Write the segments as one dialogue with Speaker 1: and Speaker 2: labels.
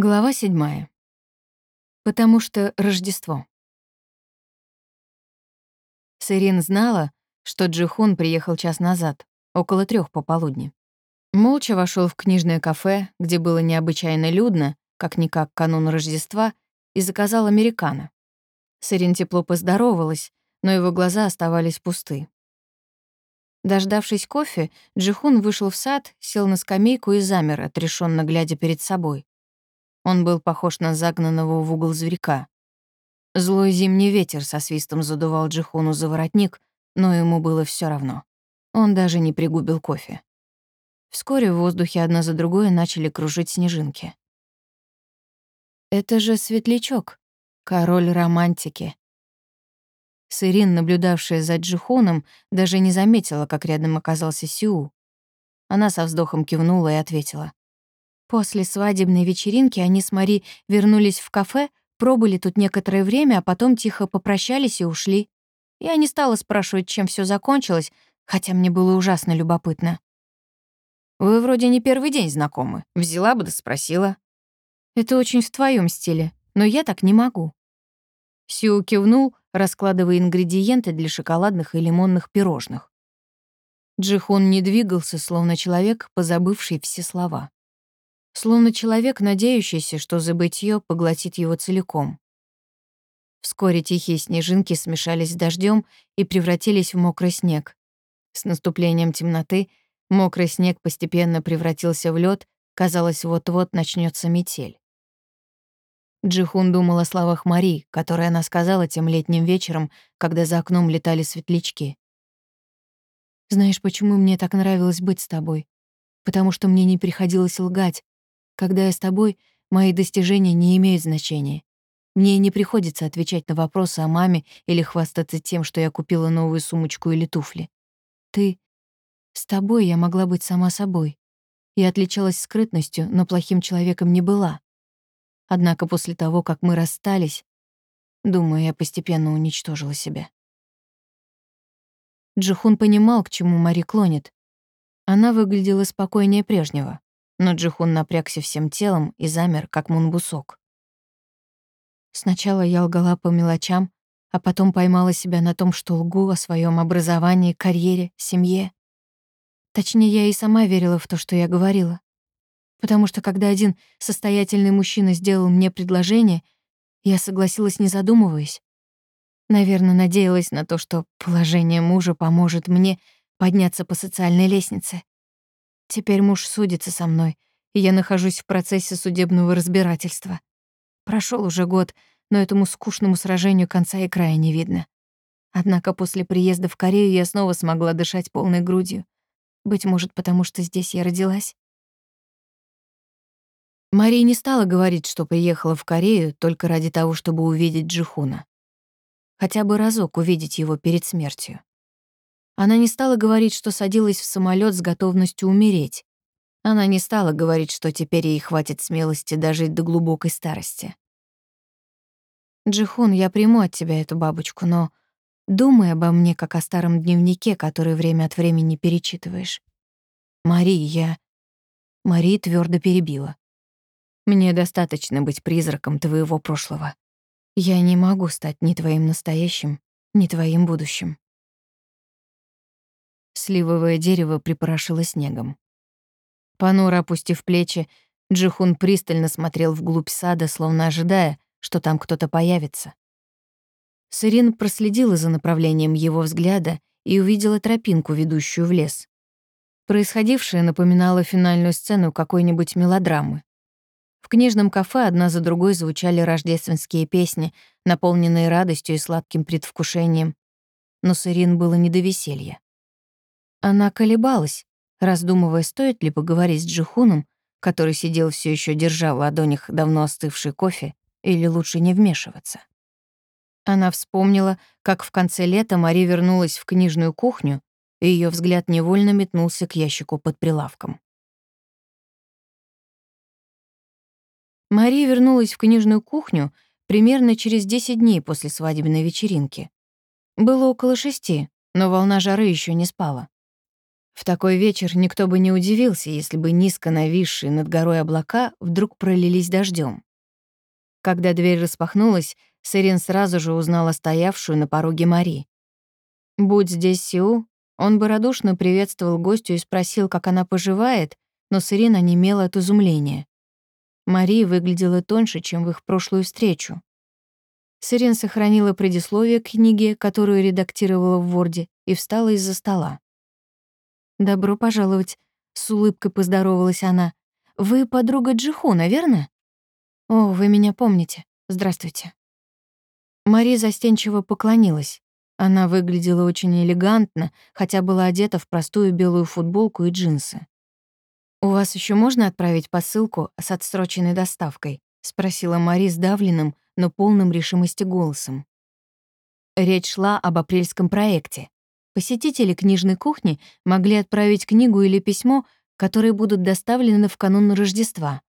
Speaker 1: Глава седьмая. Потому что Рождество. Сырин знала, что Джихун приехал час назад, около трех пополудни. Молча вошел в книжное кафе, где было необычайно людно, как-никак канун Рождества, и заказал американо. Сырин тепло поздоровалась, но его глаза оставались пусты. Дождавшись кофе, Джихун вышел в сад, сел на скамейку и замер, отрешенно глядя перед собой. Он был похож на загнанного в угол зверька. Злой зимний ветер со свистом задувал Джихуну за воротник, но ему было все равно. Он даже не пригубил кофе. Вскоре в воздухе одна за другой начали кружить снежинки. «Это же светлячок, король романтики». Сырин, наблюдавшая за Джихуном, даже не заметила, как рядом оказался Сиу. Она со вздохом кивнула и ответила. После свадебной вечеринки они с Мари вернулись в кафе, пробыли тут некоторое время, а потом тихо попрощались и ушли. Я не стала спрашивать, чем все закончилось, хотя мне было ужасно любопытно. «Вы вроде не первый день знакомы. Взяла бы да спросила». «Это очень в твоем стиле, но я так не могу». Сью кивнул, раскладывая ингредиенты для шоколадных и лимонных пирожных. Джихон не двигался, словно человек, позабывший все слова словно человек, надеющийся, что забытье поглотит его целиком. Вскоре тихие снежинки смешались с дождем и превратились в мокрый снег. С наступлением темноты мокрый снег постепенно превратился в лед, казалось, вот-вот начнется метель. Джихун думал о словах Мари, которые она сказала тем летним вечером, когда за окном летали светлячки. «Знаешь, почему мне так нравилось быть с тобой? Потому что мне не приходилось лгать, когда я с тобой, мои достижения не имеют значения. Мне не приходится отвечать на вопросы о маме или хвастаться тем, что я купила новую сумочку или туфли. Ты... С тобой я могла быть сама собой. Я отличалась скрытностью, но плохим человеком не была. Однако после того, как мы расстались, думаю, я постепенно уничтожила себя. Джихун понимал, к чему Мари клонит. Она выглядела спокойнее прежнего но Джихун напрягся всем телом и замер, как мунбусок. Сначала я лгала по мелочам, а потом поймала себя на том, что лгу о своем образовании, карьере, семье. Точнее, я и сама верила в то, что я говорила. Потому что когда один состоятельный мужчина сделал мне предложение, я согласилась, не задумываясь. Наверное, надеялась на то, что положение мужа поможет мне подняться по социальной лестнице. Теперь муж судится со мной, и я нахожусь в процессе судебного разбирательства. Прошел уже год, но этому скучному сражению конца и края не видно. Однако после приезда в Корею я снова смогла дышать полной грудью. Быть может, потому что здесь я родилась. Мария не стала говорить, что приехала в Корею только ради того, чтобы увидеть Джихуна. Хотя бы разок увидеть его перед смертью. Она не стала говорить, что садилась в самолет с готовностью умереть. Она не стала говорить, что теперь ей хватит смелости дожить до глубокой старости. «Джихун, я приму от тебя эту бабочку, но думай обо мне, как о старом дневнике, который время от времени перечитываешь. Мари, я...» Мари твердо перебила. «Мне достаточно быть призраком твоего прошлого. Я не могу стать ни твоим настоящим, ни твоим будущим». Сливовое дерево припорошило снегом. Понуро опустив плечи, Джихун пристально смотрел вглубь сада, словно ожидая, что там кто-то появится. Сырин проследила за направлением его взгляда и увидела тропинку, ведущую в лес. Происходившее напоминало финальную сцену какой-нибудь мелодрамы. В книжном кафе одна за другой звучали рождественские песни, наполненные радостью и сладким предвкушением. Но Сырин было не до веселья. Она колебалась, раздумывая, стоит ли поговорить с Джихуном, который сидел все еще держа в ладонях давно остывший кофе, или лучше не вмешиваться. Она вспомнила, как в конце лета Мари вернулась в книжную кухню, и ее взгляд невольно метнулся к ящику под прилавком. Мари вернулась в книжную кухню примерно через 10 дней после свадебной вечеринки. Было около шести, но волна жары еще не спала. В такой вечер никто бы не удивился, если бы низко нависшие над горой облака вдруг пролились дождем. Когда дверь распахнулась, Сырин сразу же узнала стоявшую на пороге Мари. Будь здесь Сиу, он бы радушно приветствовал гостю и спросил, как она поживает, но Сырин онемела от изумления. Мари выглядела тоньше, чем в их прошлую встречу. Сырин сохранила предисловие к книге, которую редактировала в Ворде, и встала из-за стола. «Добро пожаловать», — с улыбкой поздоровалась она. «Вы подруга Джихуна, верно?» «О, вы меня помните. Здравствуйте». Мари застенчиво поклонилась. Она выглядела очень элегантно, хотя была одета в простую белую футболку и джинсы. «У вас еще можно отправить посылку с отсроченной доставкой?» — спросила Мари сдавленным, но полным решимости голосом. Речь шла об апрельском проекте. Посетители книжной кухни могли отправить книгу или письмо, которые будут доставлены в канун Рождества.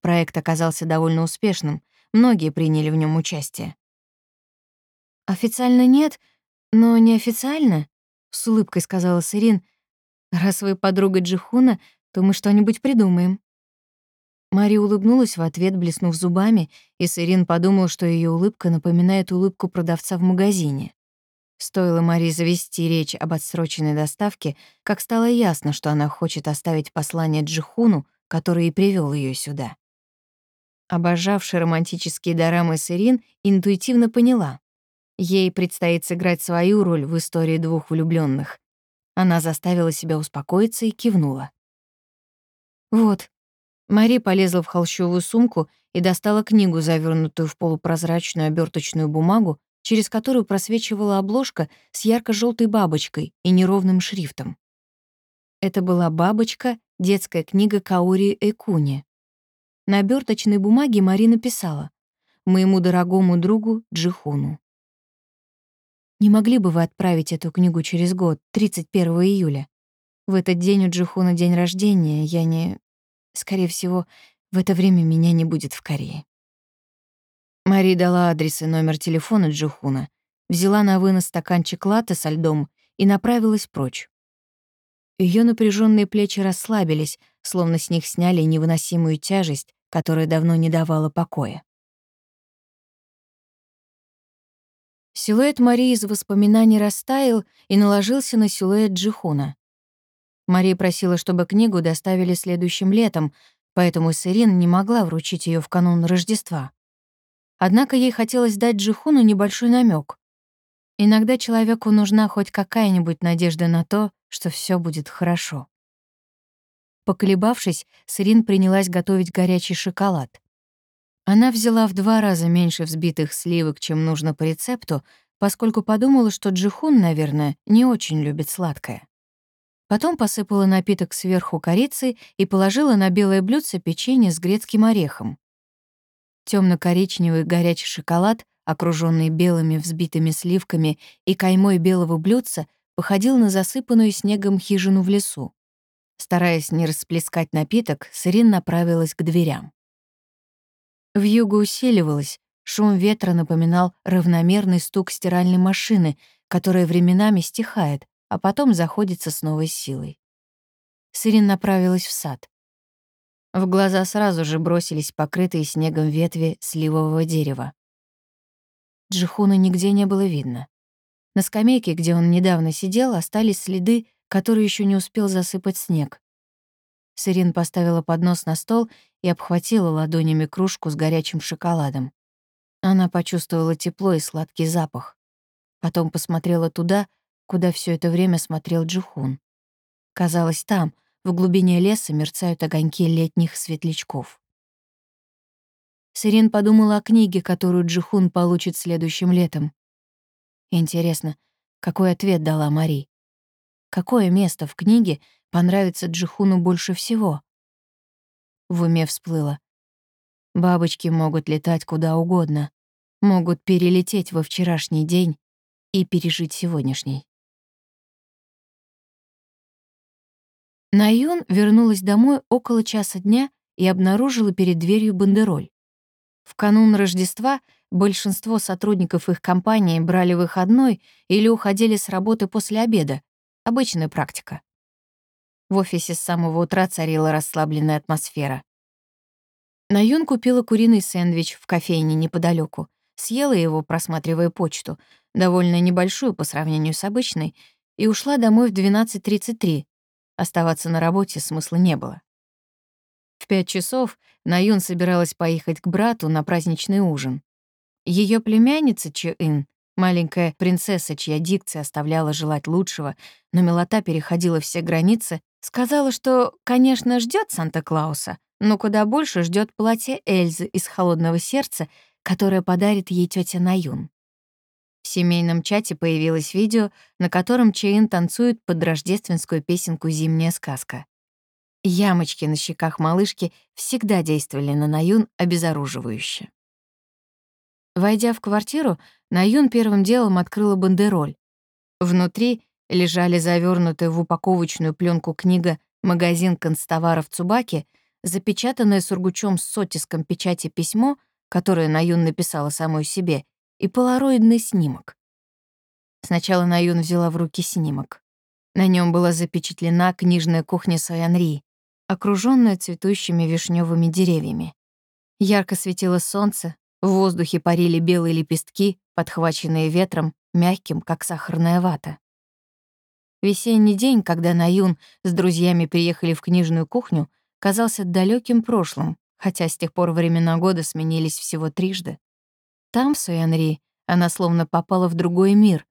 Speaker 1: Проект оказался довольно успешным, многие приняли в нем участие. «Официально нет, но неофициально», — с улыбкой сказала Сирин. «Раз вы подруга Джихуна, то мы что-нибудь придумаем». Мария улыбнулась в ответ, блеснув зубами, и Сирин подумала, что ее улыбка напоминает улыбку продавца в магазине. Стоило Мари завести речь об отсроченной доставке, как стало ясно, что она хочет оставить послание Джихуну, который и привел ее сюда. Обожавшая романтические дорамы Сирин интуитивно поняла. Ей предстоит сыграть свою роль в истории двух влюбленных. Она заставила себя успокоиться и кивнула. «Вот». Мари полезла в холщовую сумку и достала книгу, завернутую в полупрозрачную оберточную бумагу, через которую просвечивала обложка с ярко желтой бабочкой и неровным шрифтом. Это была бабочка, детская книга Каори Экуни. На оберточной бумаге Марина писала «Моему дорогому другу Джихуну». «Не могли бы вы отправить эту книгу через год, 31 июля? В этот день у Джихуна день рождения, я не... Скорее всего, в это время меня не будет в Корее». Мари дала адрес и номер телефона Джухуна, взяла на вынос стаканчик латте со льдом и направилась прочь. Ее напряженные плечи расслабились, словно с них сняли невыносимую тяжесть, которая давно не давала покоя. Силуэт Марии из воспоминаний растаял и наложился на силуэт Джихуна. Мария просила, чтобы книгу доставили следующим летом, поэтому Сирин не могла вручить ее в канун Рождества. Однако ей хотелось дать Джихуну небольшой намек. Иногда человеку нужна хоть какая-нибудь надежда на то, что все будет хорошо. Поколебавшись, Сирин принялась готовить горячий шоколад. Она взяла в два раза меньше взбитых сливок, чем нужно по рецепту, поскольку подумала, что Джихун, наверное, не очень любит сладкое. Потом посыпала напиток сверху корицей и положила на белое блюдце печенье с грецким орехом. Темно-коричневый горячий шоколад, окруженный белыми взбитыми сливками и каймой белого блюдца, походил на засыпанную снегом хижину в лесу. Стараясь не расплескать напиток, Сырин направилась к дверям. Вьюга усиливалась, шум ветра напоминал равномерный стук стиральной машины, которая временами стихает, а потом заходится с новой силой. Сырин направилась в сад. В глаза сразу же бросились покрытые снегом ветви сливового дерева. Джихуна нигде не было видно. На скамейке, где он недавно сидел, остались следы, которые еще не успел засыпать снег. Сирин поставила поднос на стол и обхватила ладонями кружку с горячим шоколадом. Она почувствовала тепло и сладкий запах. Потом посмотрела туда, куда все это время смотрел Джихун. Казалось, там — в глубине леса мерцают огоньки летних светлячков. Сирин подумала о книге, которую Джихун получит следующим летом. Интересно, какой ответ дала Мари? Какое место в книге понравится Джихуну больше всего? В уме всплыло. Бабочки могут летать куда угодно, могут перелететь во вчерашний день и пережить сегодняшний. Наюн вернулась домой около часа дня и обнаружила перед дверью бандероль. В канун Рождества большинство сотрудников их компании брали выходной или уходили с работы после обеда. Обычная практика. В офисе с самого утра царила расслабленная атмосфера. Наюн купила куриный сэндвич в кофейне неподалеку, съела его, просматривая почту, довольно небольшую по сравнению с обычной, и ушла домой в 12.33. Оставаться на работе смысла не было. В пять часов Наюн собиралась поехать к брату на праздничный ужин. Ее племянница Чэ-Ин, маленькая принцесса, чья дикция оставляла желать лучшего, но милота переходила все границы, сказала, что, конечно, ждет Санта-Клауса, но куда больше ждет платье Эльзы из «Холодного сердца», которое подарит ей тетя Наюн. В семейном чате появилось видео, на котором Чейн танцует под рождественскую песенку «Зимняя сказка». Ямочки на щеках малышки всегда действовали на Наюн обезоруживающе. Войдя в квартиру, Наюн первым делом открыла бандероль. Внутри лежали завернутые в упаковочную пленку книга «Магазин констоваров Цубаки», запечатанное сургучом с оттиском печати письмо, которое Наюн написала самой себе, и полароидный снимок. Сначала Наюн взяла в руки снимок. На нем была запечатлена книжная кухня Саянри, окружённая цветущими вишневыми деревьями. Ярко светило солнце, в воздухе парили белые лепестки, подхваченные ветром, мягким, как сахарная вата. Весенний день, когда Наюн с друзьями приехали в книжную кухню, казался далеким прошлым, хотя с тех пор времена года сменились всего трижды. Там, в Суэнри, она словно попала в другой мир,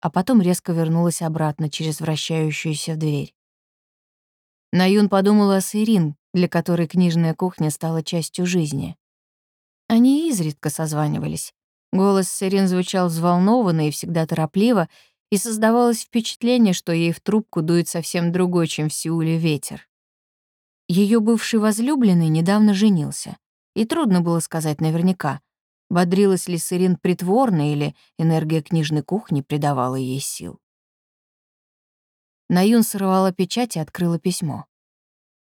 Speaker 1: а потом резко вернулась обратно через вращающуюся дверь. Наюн подумала о Сирин, для которой книжная кухня стала частью жизни. Они изредка созванивались. Голос Сирин звучал взволнованно и всегда торопливо, и создавалось впечатление, что ей в трубку дует совсем другой, чем в Сеуле ветер. Ее бывший возлюбленный недавно женился, и трудно было сказать наверняка, Бодрилась ли Сырин притворно или энергия книжной кухни придавала ей сил? Наюн сорвала печать и открыла письмо.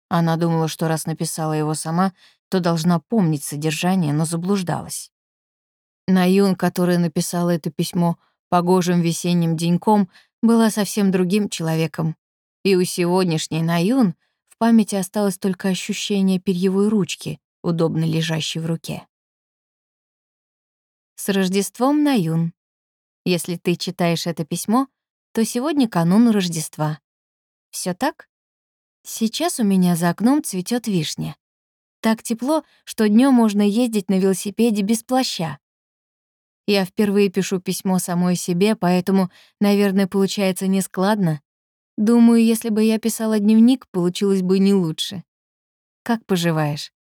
Speaker 1: Она думала, что раз написала его сама, то должна помнить содержание, но заблуждалась. Наюн, которая написала это письмо погожим весенним деньком, была совсем другим человеком. И у сегодняшней Наюн в памяти осталось только ощущение перьевой ручки, удобно лежащей в руке. С Рождеством, Наюн. Если ты читаешь это письмо, то сегодня канун Рождества. Все так? Сейчас у меня за окном цветет вишня. Так тепло, что днем можно ездить на велосипеде без плаща. Я впервые пишу письмо самой себе, поэтому, наверное, получается нескладно. Думаю, если бы я писала дневник, получилось бы не лучше. Как поживаешь?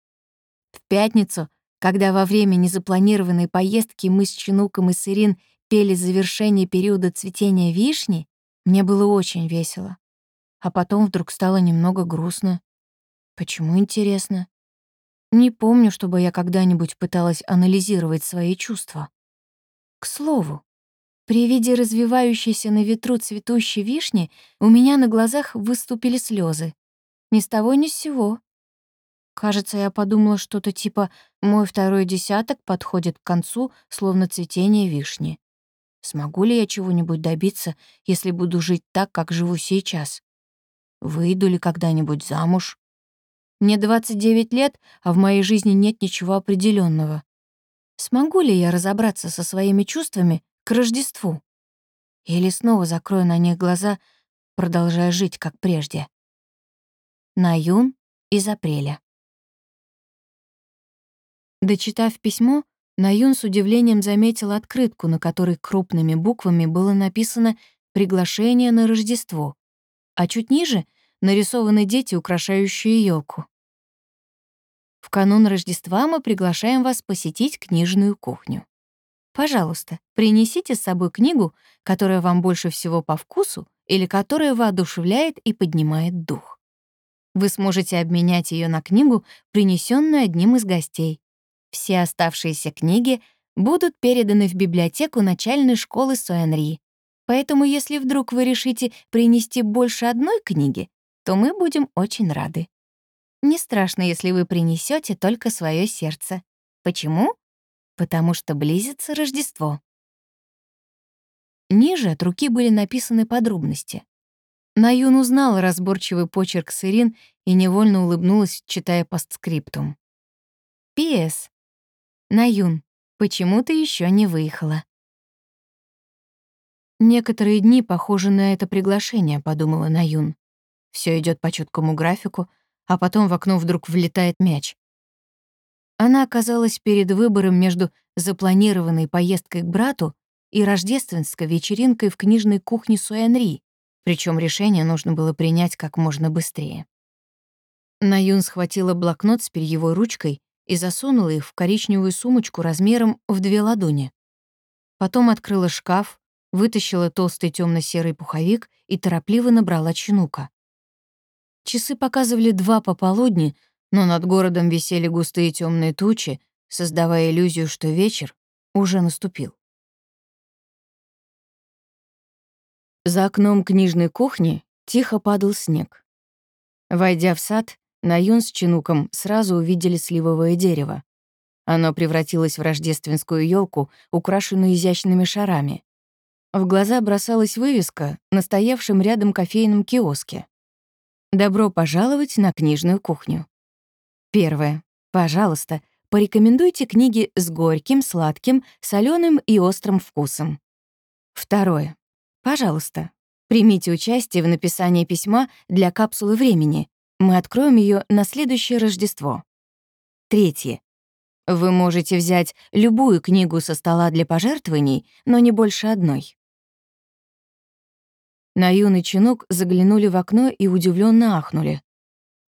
Speaker 1: В пятницу когда во время незапланированной поездки мы с Чинуком и Сырин пели завершение периода цветения вишни, мне было очень весело. А потом вдруг стало немного грустно. Почему, интересно? Не помню, чтобы я когда-нибудь пыталась анализировать свои чувства. К слову, при виде развивающейся на ветру цветущей вишни у меня на глазах выступили слезы. Ни с того ни с сего. Кажется, я подумала что-то типа «мой второй десяток подходит к концу, словно цветение вишни». Смогу ли я чего-нибудь добиться, если буду жить так, как живу сейчас? Выйду ли когда-нибудь замуж? Мне 29 лет, а в моей жизни нет ничего определенного. Смогу ли я разобраться со своими чувствами к Рождеству? Или снова закрою на них глаза, продолжая жить, как прежде? Наюн из апреля. Дочитав письмо, Наюн с удивлением заметил открытку, на которой крупными буквами было написано «Приглашение на Рождество», а чуть ниже нарисованы дети, украшающие елку. В канун Рождества мы приглашаем вас посетить книжную кухню. Пожалуйста, принесите с собой книгу, которая вам больше всего по вкусу или которая воодушевляет и поднимает дух. Вы сможете обменять ее на книгу, принесенную одним из гостей. Все оставшиеся книги будут переданы в библиотеку начальной школы Суэнри. Поэтому если вдруг вы решите принести больше одной книги, то мы будем очень рады. Не страшно, если вы принесете только свое сердце. Почему? Потому что близится Рождество. Ниже от руки были написаны подробности. Наюн узнала разборчивый почерк Сырин и невольно улыбнулась, читая постскриптум. «П.С. Наюн, почему ты еще не выехала?» «Некоторые дни похожи на это приглашение», — подумала Наюн. Все идет по четкому графику, а потом в окно вдруг влетает мяч. Она оказалась перед выбором между запланированной поездкой к брату и рождественской вечеринкой в книжной кухне Суэнри, причем решение нужно было принять как можно быстрее. Наюн схватила блокнот с перьевой ручкой и засунула их в коричневую сумочку размером в две ладони. Потом открыла шкаф, вытащила толстый темно серый пуховик и торопливо набрала чинука. Часы показывали два пополудни, но над городом висели густые темные тучи, создавая иллюзию, что вечер уже наступил. За окном книжной кухни тихо падал снег. Войдя в сад, Наюн с Чинуком сразу увидели сливовое дерево. Оно превратилось в рождественскую елку, украшенную изящными шарами. В глаза бросалась вывеска на стоявшем рядом кофейном киоске. «Добро пожаловать на книжную кухню». Первое. Пожалуйста, порекомендуйте книги с горьким, сладким, соленым и острым вкусом. Второе. Пожалуйста, примите участие в написании письма для капсулы времени. Мы откроем ее на следующее Рождество. Третье. Вы можете взять любую книгу со стола для пожертвований, но не больше одной. Наюн и Чинук заглянули в окно и удивленно ахнули.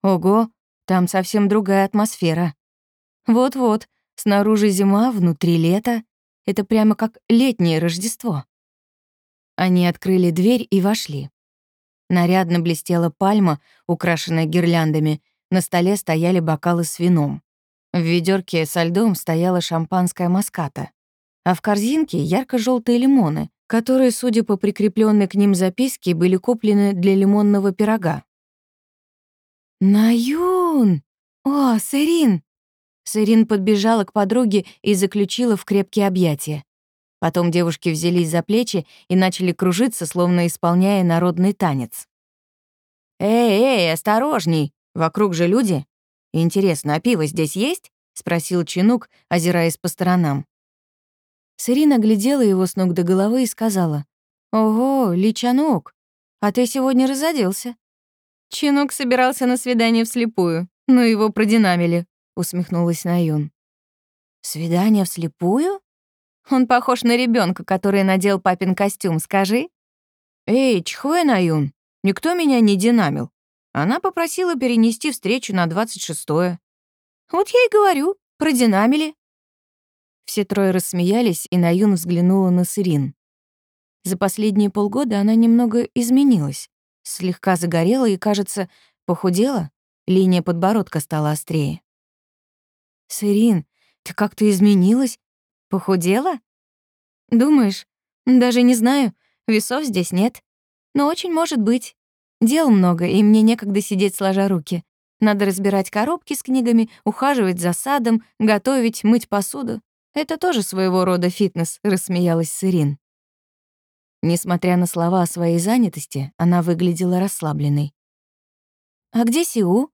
Speaker 1: Ого, там совсем другая атмосфера. Вот-вот, снаружи зима, внутри лето. Это прямо как летнее Рождество. Они открыли дверь и вошли. Нарядно блестела пальма, украшенная гирляндами, на столе стояли бокалы с вином. В ведерке со льдом стояла шампанское маската, а в корзинке ярко желтые лимоны, которые, судя по прикрепленной к ним записке, были куплены для лимонного пирога. «Наюн! О, Сэрин!» Сэрин подбежала к подруге и заключила в крепкие объятия. Потом девушки взялись за плечи и начали кружиться, словно исполняя народный танец. «Эй, эй, осторожней! Вокруг же люди! Интересно, а пиво здесь есть?» — спросил Чинук, озираясь по сторонам. Сырина глядела его с ног до головы и сказала, «Ого, Личанук, а ты сегодня разоделся?» Чинук собирался на свидание вслепую, но его продинамили, усмехнулась Наюн. «Свидание вслепую?» Он похож на ребенка, который надел папин костюм, скажи. Эй, Чхуэ Наюн, никто меня не динамил. Она попросила перенести встречу на 26-е. Вот я и говорю, продинамили. Все трое рассмеялись, и Наюн взглянула на Сырин. За последние полгода она немного изменилась. Слегка загорела и, кажется, похудела. Линия подбородка стала острее. «Сырин, ты как-то изменилась Похудела? Думаешь? Даже не знаю. Весов здесь нет. Но очень может быть. Дел много, и мне некогда сидеть сложа руки. Надо разбирать коробки с книгами, ухаживать за садом, готовить, мыть посуду. Это тоже своего рода фитнес, рассмеялась Сырин. Несмотря на слова о своей занятости, она выглядела расслабленной. «А где Сиу?»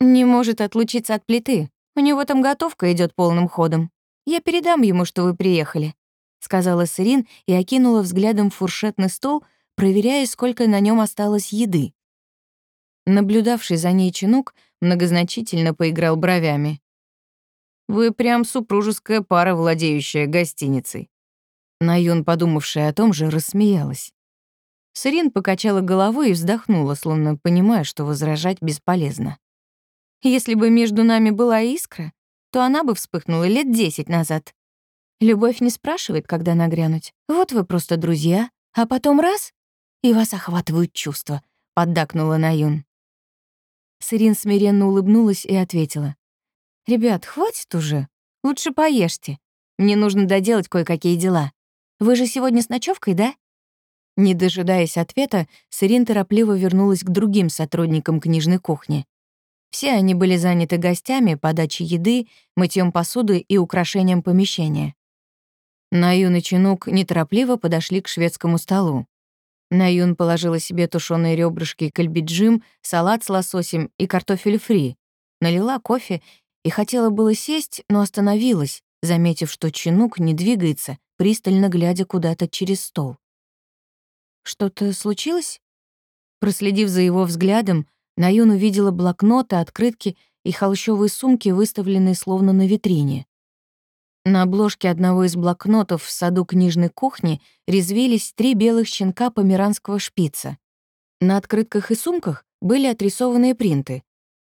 Speaker 1: «Не может отлучиться от плиты. У него там готовка идет полным ходом. «Я передам ему, что вы приехали», — сказала Сырин и окинула взглядом фуршетный стол, проверяя, сколько на нем осталось еды. Наблюдавший за ней чинук многозначительно поиграл бровями. «Вы прям супружеская пара, владеющая гостиницей». Наюн, подумавшая о том же, рассмеялась. Сырин покачала головой и вздохнула, словно понимая, что возражать бесполезно. «Если бы между нами была искра, то она бы вспыхнула лет десять назад. Любовь не спрашивает, когда нагрянуть. Вот вы просто друзья, а потом раз — и вас охватывают чувства, — поддакнула Наюн. Сырин смиренно улыбнулась и ответила. «Ребят, хватит уже. Лучше поешьте. Мне нужно доделать кое-какие дела. Вы же сегодня с ночевкой, да?» Не дожидаясь ответа, Сырин торопливо вернулась к другим сотрудникам книжной кухни. Все они были заняты гостями, подачей еды, мытьем посуды и украшением помещения. Наюн и Чинук неторопливо подошли к шведскому столу. Наюн положила себе тушеные ребрышки кальбиджим, салат с лососем и картофель фри, налила кофе и хотела было сесть, но остановилась, заметив, что чинук не двигается, пристально глядя куда-то через стол. «Что-то случилось?» Проследив за его взглядом, Наюн увидела блокноты, открытки и холщовые сумки, выставленные словно на витрине. На обложке одного из блокнотов в саду книжной кухни резвились три белых щенка померанского шпица. На открытках и сумках были отрисованные принты.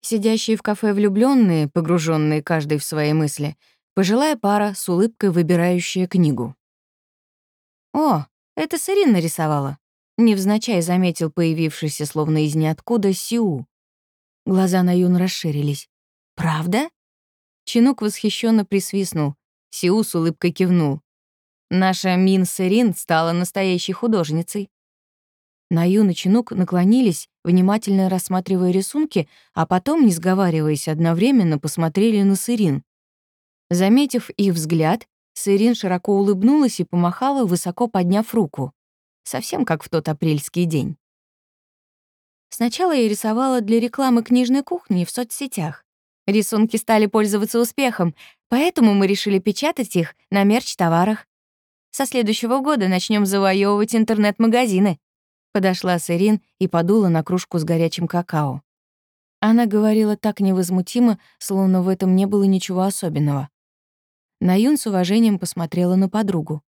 Speaker 1: Сидящие в кафе влюбленные, погруженные каждый в свои мысли, пожилая пара с улыбкой выбирающая книгу. «О, это Сарин нарисовала», — невзначай заметил появившийся словно из ниоткуда Сиу. Глаза на Юн расширились. «Правда?» Чинук восхищенно присвистнул. Сиу с улыбкой кивнул. «Наша Мин Сэрин стала настоящей художницей». Наюн и Чинук наклонились, внимательно рассматривая рисунки, а потом, не сговариваясь одновременно, посмотрели на Сырин. Заметив их взгляд, Сырин широко улыбнулась и помахала, высоко подняв руку. Совсем как в тот апрельский день. Сначала я рисовала для рекламы книжной кухни в соцсетях. Рисунки стали пользоваться успехом, поэтому мы решили печатать их на мерч-товарах. Со следующего года начнем завоевывать интернет-магазины. Подошла Сырин и подула на кружку с горячим какао. Она говорила так невозмутимо, словно в этом не было ничего особенного. Наюн с уважением посмотрела на подругу.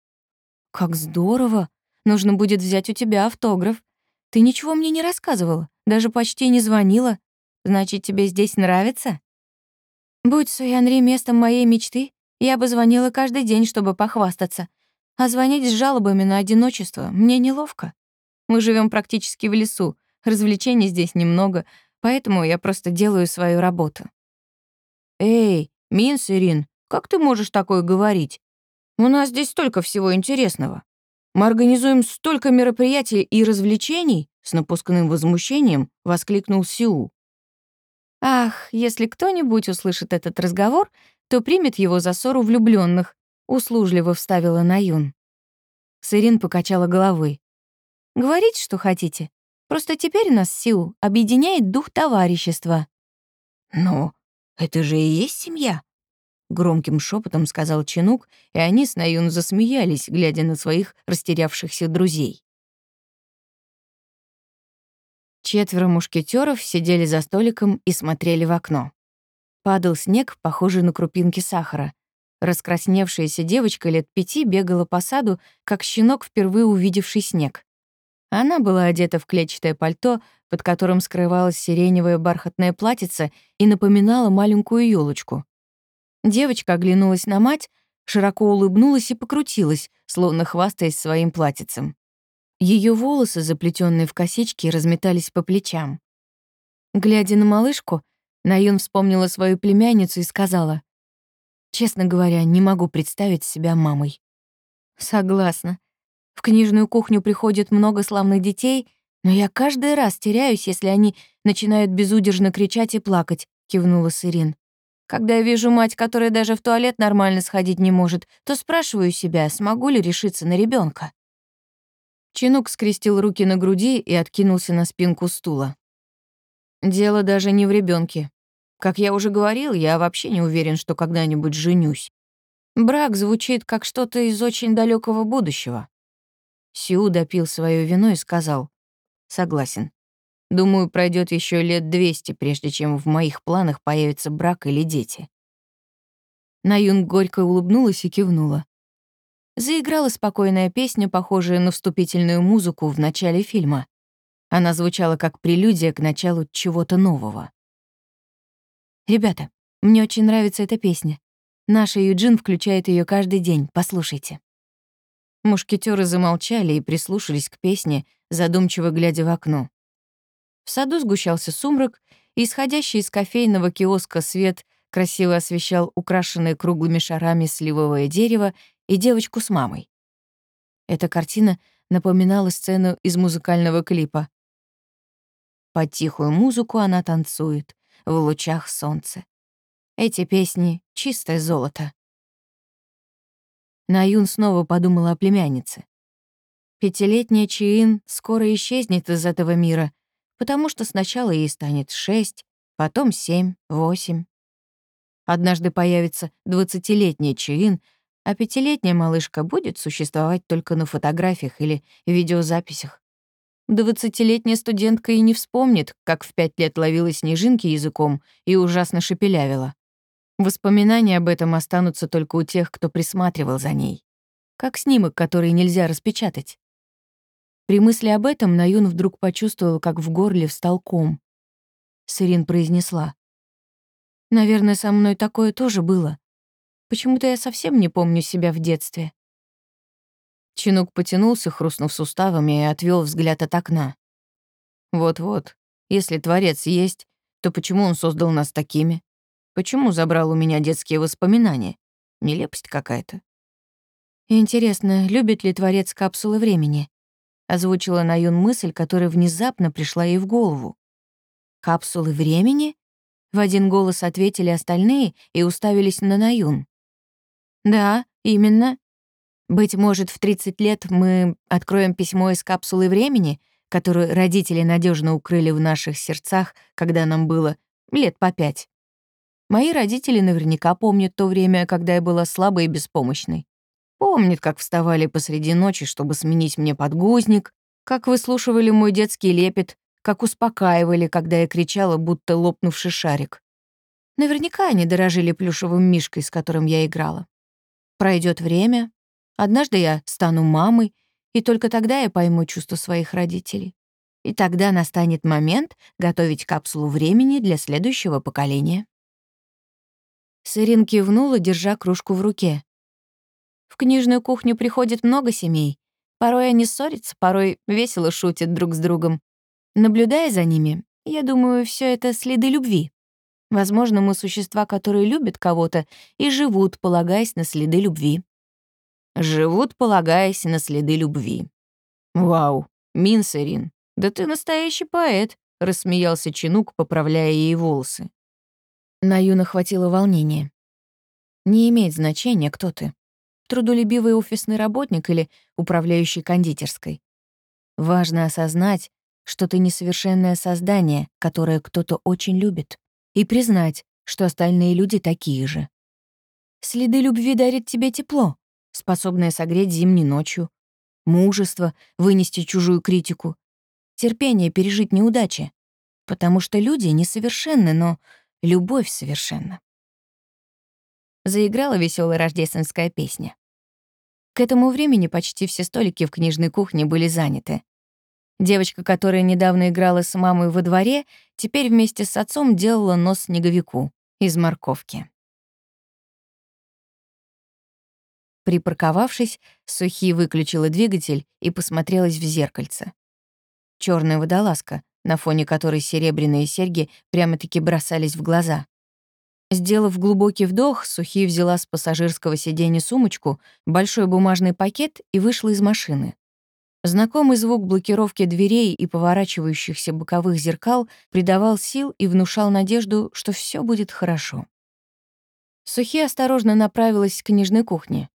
Speaker 1: «Как здорово! Нужно будет взять у тебя автограф. Ты ничего мне не рассказывала. Даже почти не звонила. Значит, тебе здесь нравится? Будь Суянри местом моей мечты, я бы звонила каждый день, чтобы похвастаться. А звонить с жалобами на одиночество мне неловко. Мы живем практически в лесу, развлечений здесь немного, поэтому я просто делаю свою работу. Эй, Минс Ирин, как ты можешь такое говорить? У нас здесь столько всего интересного. Мы организуем столько мероприятий и развлечений, с напускным возмущением воскликнул Сиу. Ах, если кто-нибудь услышит этот разговор, то примет его за ссору влюбленных, услужливо вставила Наюн. Сырин покачала головой. Говорите, что хотите. Просто теперь нас Сиу объединяет дух товарищества. Но это же и есть семья, громким шепотом сказал Чинук, и они с Наюн засмеялись, глядя на своих растерявшихся друзей. Четверо мушкетеров сидели за столиком и смотрели в окно. Падал снег, похожий на крупинки сахара. Раскрасневшаяся девочка лет пяти бегала по саду, как щенок, впервые увидевший снег. Она была одета в клетчатое пальто, под которым скрывалась сиреневое бархатное платьице и напоминала маленькую елочку. Девочка оглянулась на мать, широко улыбнулась и покрутилась, словно хвастаясь своим платьицем. Ее волосы, заплетенные в косички, разметались по плечам. Глядя на малышку, Наюн вспомнила свою племянницу и сказала, «Честно говоря, не могу представить себя мамой». «Согласна. В книжную кухню приходит много славных детей, но я каждый раз теряюсь, если они начинают безудержно кричать и плакать», — кивнула Сырин. «Когда я вижу мать, которая даже в туалет нормально сходить не может, то спрашиваю себя, смогу ли решиться на ребенка. Чинук скрестил руки на груди и откинулся на спинку стула. Дело даже не в ребенке. Как я уже говорил, я вообще не уверен, что когда-нибудь женюсь. Брак звучит как что-то из очень далекого будущего. Сиу допил свое вино и сказал. Согласен. Думаю, пройдет еще лет двести, прежде чем в моих планах появится брак или дети. Наюн горько улыбнулась и кивнула. Заиграла спокойная песня, похожая на вступительную музыку в начале фильма. Она звучала как прелюдия к началу чего-то нового. «Ребята, мне очень нравится эта песня. Наша Юджин включает ее каждый день, послушайте». Мушкетеры замолчали и прислушались к песне, задумчиво глядя в окно. В саду сгущался сумрак, и исходящий из кофейного киоска свет красиво освещал украшенное круглыми шарами сливовое дерево и девочку с мамой. Эта картина напоминала сцену из музыкального клипа. Под тихую музыку она танцует, в лучах солнца. Эти песни — чистое золото. Наюн снова подумала о племяннице. Пятилетняя Чиин скоро исчезнет из этого мира, потому что сначала ей станет шесть, потом семь, восемь. Однажды появится двадцатилетняя Чиин, а пятилетняя малышка будет существовать только на фотографиях или видеозаписях. Двадцатилетняя студентка и не вспомнит, как в пять лет ловила снежинки языком и ужасно шепелявила. Воспоминания об этом останутся только у тех, кто присматривал за ней. Как снимок, который нельзя распечатать. При мысли об этом Наюн вдруг почувствовал, как в горле встал ком. Сырин произнесла. «Наверное, со мной такое тоже было. Почему-то я совсем не помню себя в детстве». Чинук потянулся, хрустнув суставами, и отвел взгляд от окна. «Вот-вот, если Творец есть, то почему он создал нас такими? Почему забрал у меня детские воспоминания? Нелепость какая-то». «Интересно, любит ли Творец капсулы времени?» Озвучила Наюн мысль, которая внезапно пришла ей в голову. «Капсулы времени?» В один голос ответили остальные и уставились на Наюн. «Да, именно. Быть может, в 30 лет мы откроем письмо из капсулы времени, которую родители надежно укрыли в наших сердцах, когда нам было лет по пять. Мои родители наверняка помнят то время, когда я была слабой и беспомощной. Помнит, как вставали посреди ночи, чтобы сменить мне подгузник, как выслушивали мой детский лепет, как успокаивали, когда я кричала, будто лопнувший шарик. Наверняка они дорожили плюшевым мишкой, с которым я играла. Пройдет время, однажды я стану мамой, и только тогда я пойму чувства своих родителей. И тогда настанет момент готовить капсулу времени для следующего поколения. Сырин кивнула, держа кружку в руке. В книжную кухню приходит много семей. Порой они ссорятся, порой весело шутят друг с другом. Наблюдая за ними, я думаю, все это следы любви. Возможно, мы существа, которые любят кого-то и живут, полагаясь на следы любви. Живут, полагаясь на следы любви. Вау, Минсерин, да ты настоящий поэт, рассмеялся Чинук, поправляя ей волосы. На Юна хватило волнения. Не имеет значения, кто ты трудолюбивый офисный работник или управляющий кондитерской. Важно осознать, что ты несовершенное создание, которое кто-то очень любит, и признать, что остальные люди такие же. Следы любви дарят тебе тепло, способное согреть зимней ночью, мужество, вынести чужую критику, терпение пережить неудачи, потому что люди несовершенны, но любовь совершенна заиграла веселая рождественская песня. К этому времени почти все столики в книжной кухне были заняты. Девочка, которая недавно играла с мамой во дворе, теперь вместе с отцом делала нос снеговику из морковки. Припарковавшись, Сухи выключила двигатель и посмотрелась в зеркальце. Черная водолазка, на фоне которой серебряные серьги прямо-таки бросались в глаза. Сделав глубокий вдох, Сухи взяла с пассажирского сиденья сумочку, большой бумажный пакет и вышла из машины. Знакомый звук блокировки дверей и поворачивающихся боковых зеркал придавал сил и внушал надежду, что все будет хорошо. Сухи осторожно направилась к книжной кухне.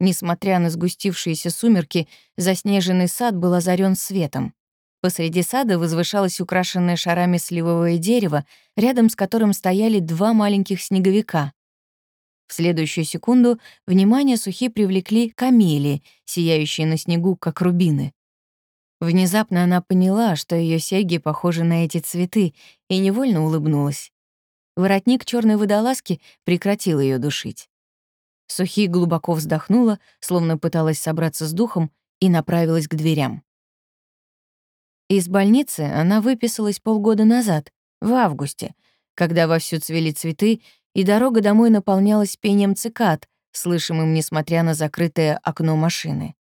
Speaker 1: Несмотря на сгустившиеся сумерки, заснеженный сад был озарен светом. Посреди сада возвышалось украшенное шарами сливовое дерево, рядом с которым стояли два маленьких снеговика. В следующую секунду внимание Сухи привлекли камелии, сияющие на снегу, как рубины. Внезапно она поняла, что ее серьги похожи на эти цветы, и невольно улыбнулась. Воротник черной водолазки прекратил ее душить. Сухи глубоко вздохнула, словно пыталась собраться с духом, и направилась к дверям. Из больницы она выписалась полгода назад, в августе, когда вовсю цвели цветы, и дорога домой наполнялась пением цикад, слышимым несмотря на закрытое окно машины.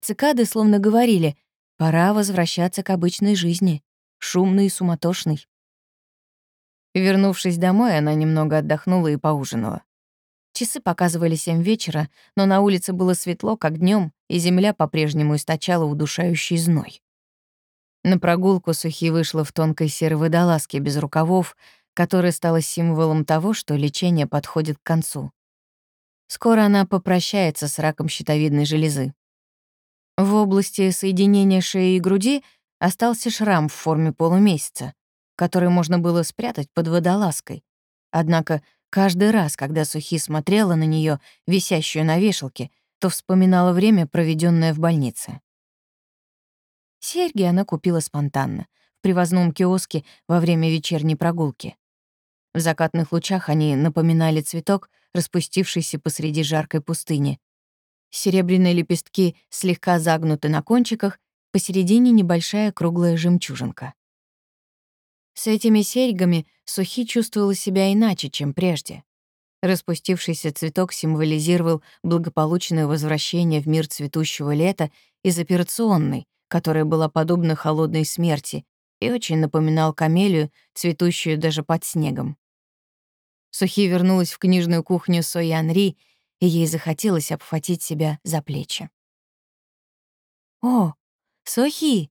Speaker 1: Цикады словно говорили «пора возвращаться к обычной жизни, шумной и суматошной». Вернувшись домой, она немного отдохнула и поужинала. Часы показывали семь вечера, но на улице было светло, как днем, и земля по-прежнему источала удушающий зной. На прогулку Сухи вышла в тонкой серой водолазке без рукавов, которая стала символом того, что лечение подходит к концу. Скоро она попрощается с раком щитовидной железы. В области соединения шеи и груди остался шрам в форме полумесяца, который можно было спрятать под водолазкой. Однако каждый раз, когда Сухи смотрела на нее, висящую на вешалке, то вспоминала время, проведенное в больнице. Серьги она купила спонтанно, в привозном киоске во время вечерней прогулки. В закатных лучах они напоминали цветок, распустившийся посреди жаркой пустыни. Серебряные лепестки слегка загнуты на кончиках, посередине небольшая круглая жемчужинка. С этими серьгами Сухи чувствовала себя иначе, чем прежде. Распустившийся цветок символизировал благополучное возвращение в мир цветущего лета из операционной, которая была подобна холодной смерти и очень напоминал камелию, цветущую даже под снегом. Сухи вернулась в книжную кухню Соян Ри, и ей захотелось обхватить себя за плечи. «О, Сохи,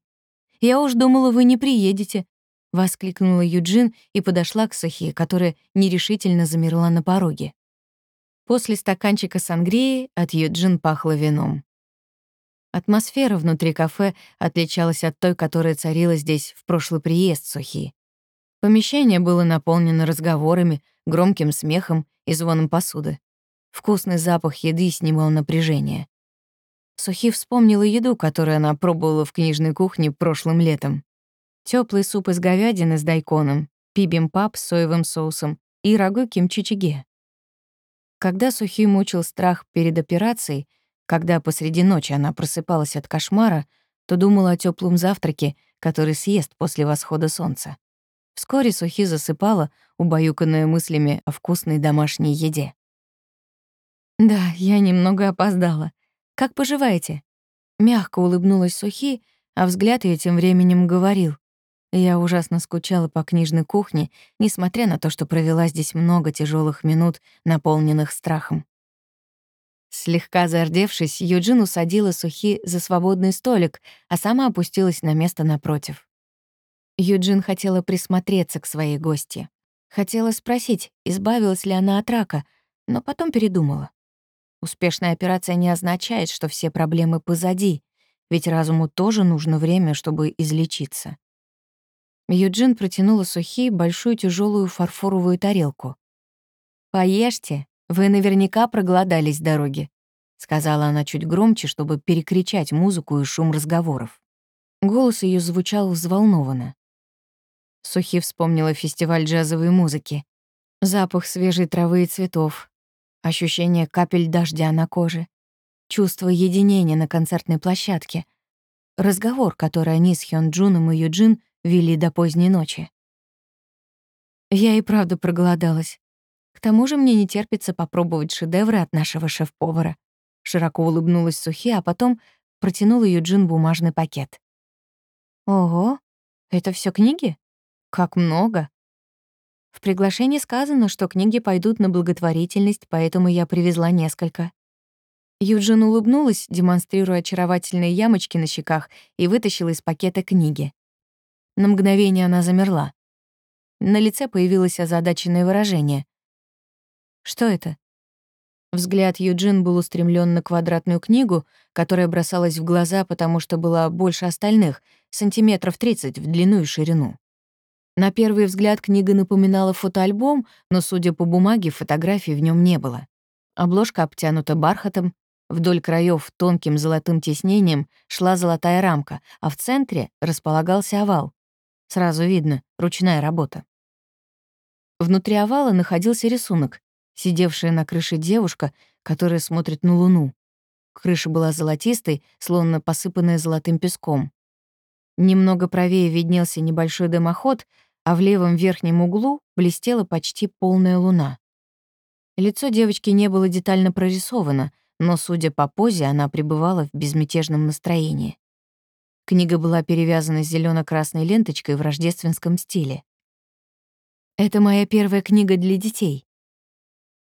Speaker 1: я уж думала, вы не приедете», — воскликнула Юджин и подошла к Сохи, которая нерешительно замерла на пороге. После стаканчика сангрии от Юджин пахло вином. Атмосфера внутри кафе отличалась от той, которая царила здесь в прошлый приезд Сухи. Помещение было наполнено разговорами, громким смехом и звоном посуды. Вкусный запах еды снимал напряжение. Сухи вспомнила еду, которую она пробовала в книжной кухне прошлым летом. Теплый суп из говядины с дайконом, пибимпап с соевым соусом и рагу кимчичиге. Когда Сухи мучил страх перед операцией, когда посреди ночи она просыпалась от кошмара, то думала о теплом завтраке, который съест после восхода солнца. Вскоре Сухи засыпала, убаюканная мыслями о вкусной домашней еде. «Да, я немного опоздала. Как поживаете?» Мягко улыбнулась Сухи, а взгляд ее тем временем говорил. Я ужасно скучала по книжной кухне, несмотря на то, что провела здесь много тяжелых минут, наполненных страхом. Слегка зардевшись, Юджин усадила Сухи за свободный столик, а сама опустилась на место напротив. Юджин хотела присмотреться к своей гости. Хотела спросить, избавилась ли она от рака, но потом передумала. Успешная операция не означает, что все проблемы позади, ведь разуму тоже нужно время, чтобы излечиться. Юджин протянула Сухи большую тяжелую фарфоровую тарелку. «Поешьте, вы наверняка проголодались дороги», — сказала она чуть громче, чтобы перекричать музыку и шум разговоров. Голос ее звучал взволнованно. Сухи вспомнила фестиваль джазовой музыки. Запах свежей травы и цветов, ощущение капель дождя на коже, чувство единения на концертной площадке, разговор, который они с Хён Джуном и Юджин вели до поздней ночи. Я и правда проголодалась. Тому же мне не терпится попробовать шедевры от нашего шеф-повара. Широко улыбнулась Сухи, а потом протянула Юджин бумажный пакет. Ого, это все книги? Как много. В приглашении сказано, что книги пойдут на благотворительность, поэтому я привезла несколько. Юджин улыбнулась, демонстрируя очаровательные ямочки на щеках, и вытащила из пакета книги. На мгновение она замерла. На лице появилось озадаченное выражение. Что это? Взгляд Юджин был устремлен на квадратную книгу, которая бросалась в глаза, потому что была больше остальных, сантиметров 30 в длину и ширину. На первый взгляд книга напоминала фотоальбом, но, судя по бумаге, фотографий в нем не было. Обложка обтянута бархатом, вдоль краев тонким золотым тиснением шла золотая рамка, а в центре располагался овал. Сразу видно — ручная работа. Внутри овала находился рисунок, сидевшая на крыше девушка, которая смотрит на луну. Крыша была золотистой, словно посыпанная золотым песком. Немного правее виднелся небольшой дымоход, а в левом верхнем углу блестела почти полная луна. Лицо девочки не было детально прорисовано, но, судя по позе, она пребывала в безмятежном настроении. Книга была перевязана зелено красной ленточкой в рождественском стиле. «Это моя первая книга для детей»,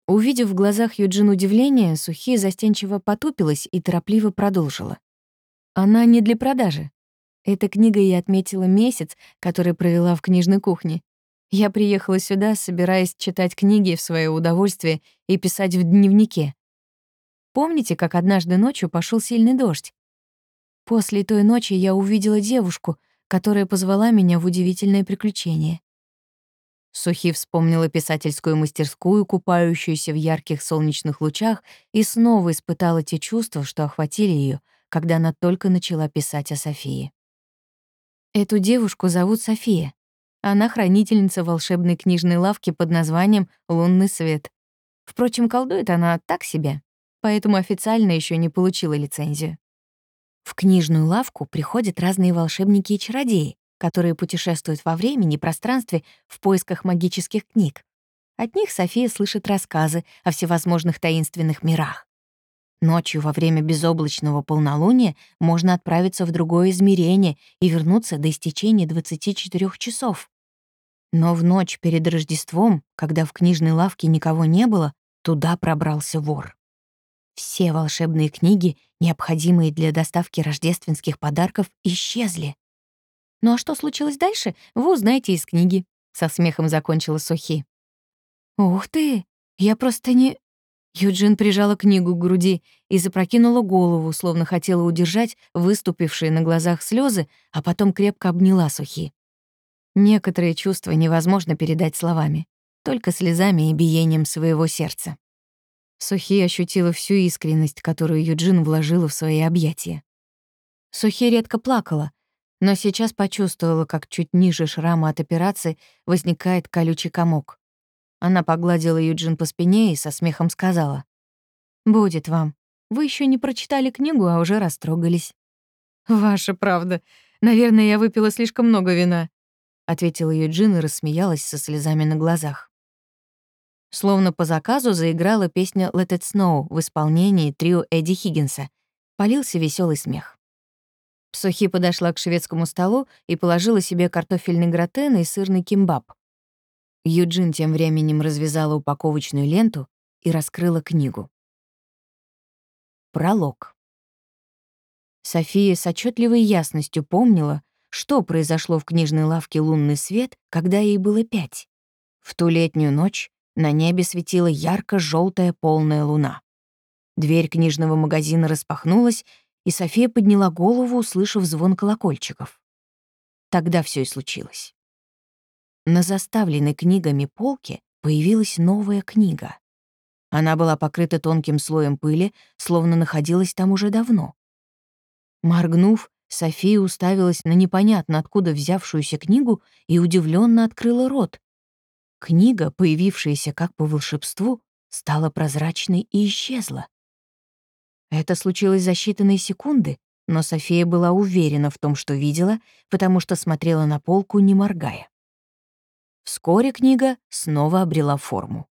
Speaker 1: Увидев в глазах Юджин удивление, Сухи застенчиво потупилась и торопливо продолжила. «Она не для продажи. Эта книга я отметила месяц, который провела в книжной кухне. Я приехала сюда, собираясь читать книги в свое удовольствие и писать в дневнике. Помните, как однажды ночью пошел сильный дождь? После той ночи я увидела девушку, которая позвала меня в удивительное приключение. Сухи вспомнила писательскую мастерскую, купающуюся в ярких солнечных лучах, и снова испытала те чувства, что охватили ее, когда она только начала писать о Софии. Эту девушку зовут София. Она хранительница волшебной книжной лавки под названием «Лунный свет». Впрочем, колдует она так себе, поэтому официально еще не получила лицензию. В книжную лавку приходят разные волшебники и чародеи, которые путешествуют во времени и пространстве в поисках магических книг. От них София слышит рассказы о всевозможных таинственных мирах. Ночью во время безоблачного полнолуния можно отправиться в другое измерение и вернуться до истечения 24 часов. Но в ночь перед Рождеством, когда в книжной лавке никого не было, туда пробрался вор. Все волшебные книги, необходимые для доставки рождественских подарков, исчезли. Ну а что случилось дальше, вы узнаете из книги. Со смехом закончила Сухи. «Ух ты! Я просто не...» Юджин прижала книгу к груди и запрокинула голову, словно хотела удержать выступившие на глазах слезы, а потом крепко обняла Сухи. Некоторые чувства невозможно передать словами, только слезами и биением своего сердца. Сухи ощутила всю искренность, которую Юджин вложила в свои объятия. Сухи редко плакала, но сейчас почувствовала, как чуть ниже шрама от операции возникает колючий комок. Она погладила Юджин по спине и со смехом сказала. «Будет вам. Вы еще не прочитали книгу, а уже растрогались». «Ваша правда. Наверное, я выпила слишком много вина», — ответила Юджин и рассмеялась со слезами на глазах. Словно по заказу заиграла песня «Let It Snow» в исполнении трио Эдди Хиггинса. Полился веселый смех. Сухи подошла к шведскому столу и положила себе картофельный гратен и сырный кимбаб. Юджин тем временем развязала упаковочную ленту и раскрыла книгу. Пролог. София с отчетливой ясностью помнила, что произошло в книжной лавке «Лунный свет», когда ей было пять. В ту летнюю ночь на небе светила ярко желтая полная луна. Дверь книжного магазина распахнулась, и София подняла голову, услышав звон колокольчиков. Тогда все и случилось. На заставленной книгами полке появилась новая книга. Она была покрыта тонким слоем пыли, словно находилась там уже давно. Моргнув, София уставилась на непонятно откуда взявшуюся книгу и удивленно открыла рот, Книга, появившаяся как по волшебству, стала прозрачной и исчезла. Это случилось за считанные секунды, но София была уверена в том, что видела, потому что смотрела на полку, не моргая. Вскоре книга снова обрела форму.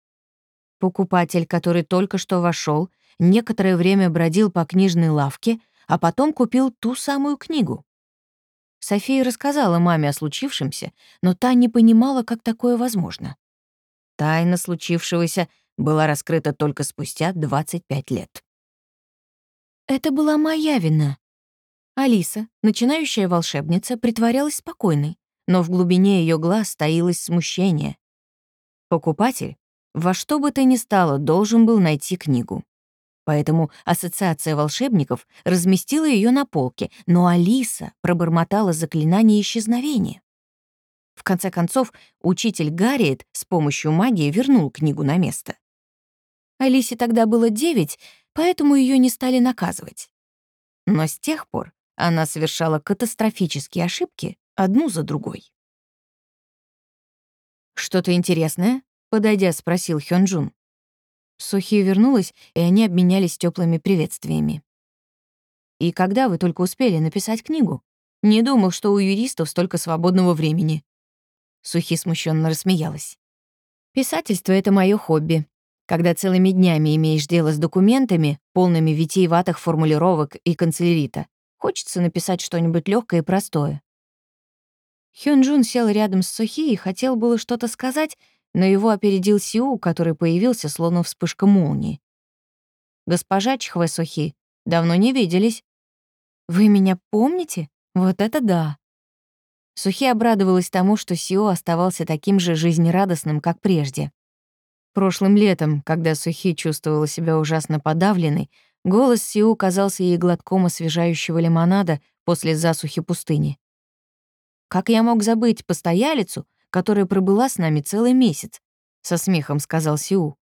Speaker 1: Покупатель, который только что вошел, некоторое время бродил по книжной лавке, а потом купил ту самую книгу. София рассказала маме о случившемся, но та не понимала, как такое возможно. Тайна случившегося была раскрыта только спустя 25 лет. Это была моя вина. Алиса, начинающая волшебница, притворялась спокойной, но в глубине ее глаз таилось смущение. Покупатель во что бы то ни стало должен был найти книгу. Поэтому Ассоциация волшебников разместила ее на полке, но Алиса пробормотала заклинание исчезновения. В конце концов, учитель Гарриет с помощью магии вернул книгу на место. Алисе тогда было девять, поэтому ее не стали наказывать. Но с тех пор она совершала катастрофические ошибки одну за другой. «Что-то интересное?» — подойдя, спросил Хёнджун. Сухи вернулась, и они обменялись теплыми приветствиями. «И когда вы только успели написать книгу? Не думал, что у юристов столько свободного времени». Сухи смущенно рассмеялась. «Писательство — это мое хобби. Когда целыми днями имеешь дело с документами, полными витиеватых формулировок и канцелярита, хочется написать что-нибудь легкое и простое». Хён сел рядом с Сухи и хотел было что-то сказать, но его опередил Сиу, который появился словно вспышка молнии. «Госпожа Чхвесухи, давно не виделись». «Вы меня помните? Вот это да!» Сухи обрадовалась тому, что Сио оставался таким же жизнерадостным, как прежде. Прошлым летом, когда Сухи чувствовала себя ужасно подавленной, Голос Сиу казался ей глотком освежающего лимонада после засухи пустыни. «Как я мог забыть постоялицу, которая пробыла с нами целый месяц?» — со смехом сказал Сиу.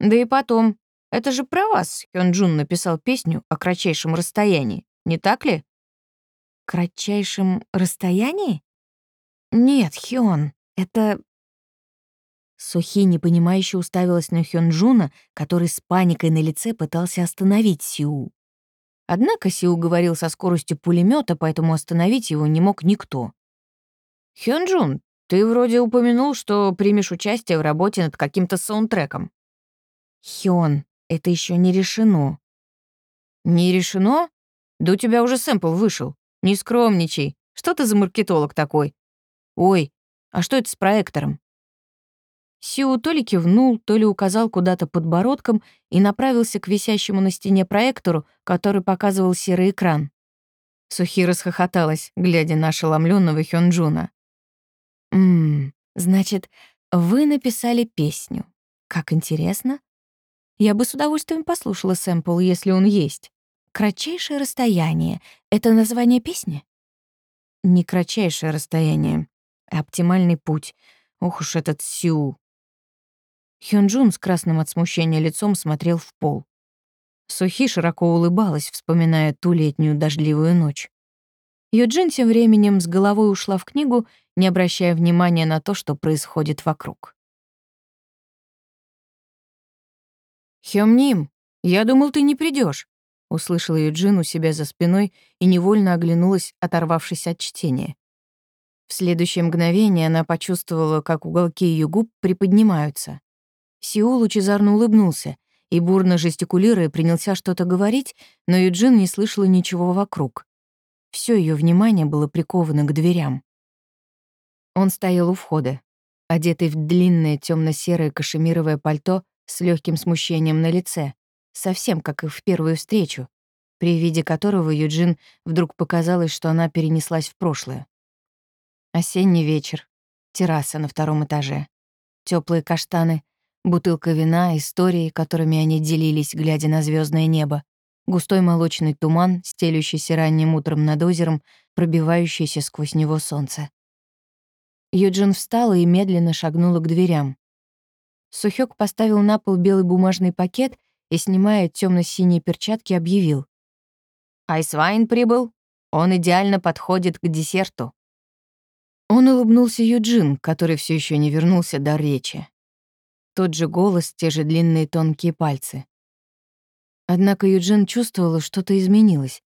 Speaker 1: «Да и потом, это же про вас Хён Джун написал песню о кратчайшем расстоянии, не так ли?» «Кратчайшем расстоянии?» «Нет, Хён, это Сухи непонимающе уставилась на Хёнджуна, который с паникой на лице пытался остановить Сиу. Однако Сиу говорил со скоростью пулемета, поэтому остановить его не мог никто. «Хёнджун, ты вроде упомянул, что примешь участие в работе над каким-то саундтреком». «Хён, это еще не решено». «Не решено? Да у тебя уже сэмпл вышел. Не скромничай. Что ты за маркетолог такой? Ой, а что это с проектором?» Сиу то ли кивнул, то ли указал куда-то подбородком и направился к висящему на стене проектору, который показывал серый экран. Сухи расхохоталась, глядя на ошеломлённого Хёнджуна. «Ммм, значит, вы написали песню. Как интересно. Я бы с удовольствием послушала сэмпл, если он есть. Кратчайшее расстояние — это название песни?» «Не кратчайшее расстояние, а оптимальный путь. Ох уж этот Сю. Хёнджун с красным от смущения лицом смотрел в пол. Сухи широко улыбалась, вспоминая ту летнюю дождливую ночь. Юджин тем временем с головой ушла в книгу, не обращая внимания на то, что происходит вокруг. «Хёмним, я думал, ты не придешь, услышала Юджин у себя за спиной и невольно оглянулась, оторвавшись от чтения. В следующее мгновение она почувствовала, как уголки ее губ приподнимаются. Сиул лучезарно улыбнулся и, бурно жестикулируя, принялся что-то говорить, но Юджин не слышала ничего вокруг. Все ее внимание было приковано к дверям. Он стоял у входа, одетый в длинное темно серое кашемировое пальто с легким смущением на лице, совсем как и в первую встречу, при виде которого Юджин вдруг показалось, что она перенеслась в прошлое. Осенний вечер, терраса на втором этаже, теплые каштаны — Бутылка вина, истории, которыми они делились, глядя на звездное небо. Густой молочный туман, стелющийся ранним утром над озером, пробивающийся сквозь него солнце. Юджин встала и медленно шагнула к дверям. Сухёк поставил на пол белый бумажный пакет и, снимая темно синие перчатки, объявил. «Айсвайн прибыл. Он идеально подходит к десерту». Он улыбнулся Юджин, который все еще не вернулся до речи. Тот же голос, те же длинные тонкие пальцы. Однако Юджин чувствовала, что-то изменилось.